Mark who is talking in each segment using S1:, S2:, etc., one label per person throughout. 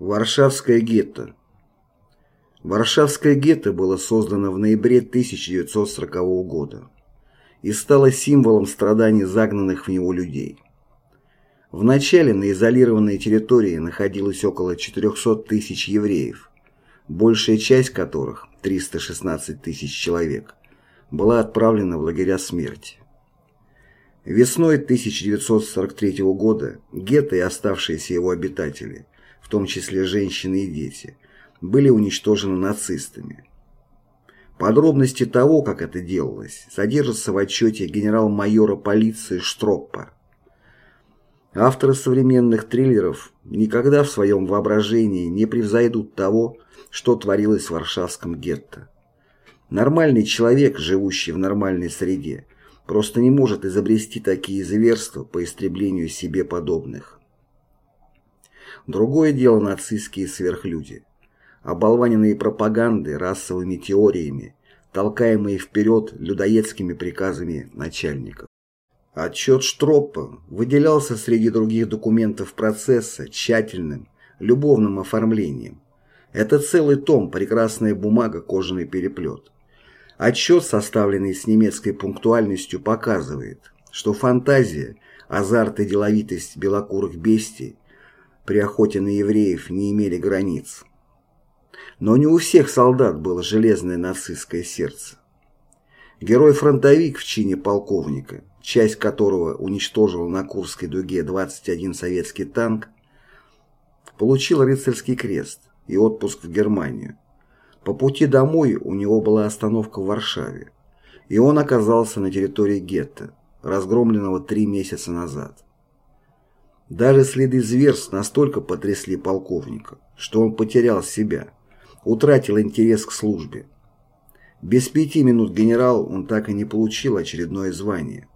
S1: Варшавское гетто Варшавское гетто было создано в ноябре 1940 года и стало символом страданий загнанных в него людей. Вначале на изолированной территории находилось около 400 тысяч евреев, большая часть которых, 316 тысяч человек, была отправлена в лагеря смерти. Весной 1943 года гетто и оставшиеся его обитатели, в том числе женщины и дети, были уничтожены нацистами. Подробности того, как это делалось, содержатся в отчете генерал-майора полиции Штроппа. Авторы современных триллеров никогда в своем воображении не превзойдут того, что творилось в Варшавском гетто. Нормальный человек, живущий в нормальной среде, просто не может изобрести такие зверства по истреблению себе подобных. Другое дело нацистские сверхлюди. Оболваненные пропагандой, расовыми теориями, толкаемые вперед людоедскими приказами начальников. Отчет Штроппа выделялся среди других документов процесса тщательным, любовным оформлением. Это целый том, прекрасная бумага, кожаный переплет. Отчет, составленный с немецкой пунктуальностью, показывает, что фантазия, азарт и деловитость белокурых бестий при охоте на евреев не имели границ. Но не у всех солдат было железное нацистское сердце. Герой-фронтовик в чине полковника, часть которого уничтожила на Курской дуге 21 советский танк, получил рыцарский крест и отпуск в Германию. По пути домой у него была остановка в Варшаве, и он оказался на территории гетто, разгромленного три месяца назад. Даже следы зверств настолько потрясли полковника, что он потерял себя, утратил интерес к службе. Без пяти минут генерал он так и не получил очередное звание.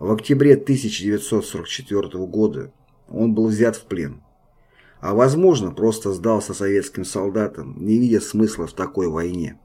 S1: В октябре 1944 года он был взят в плен а возможно просто сдался советским солдатам, не видя смысла в такой войне.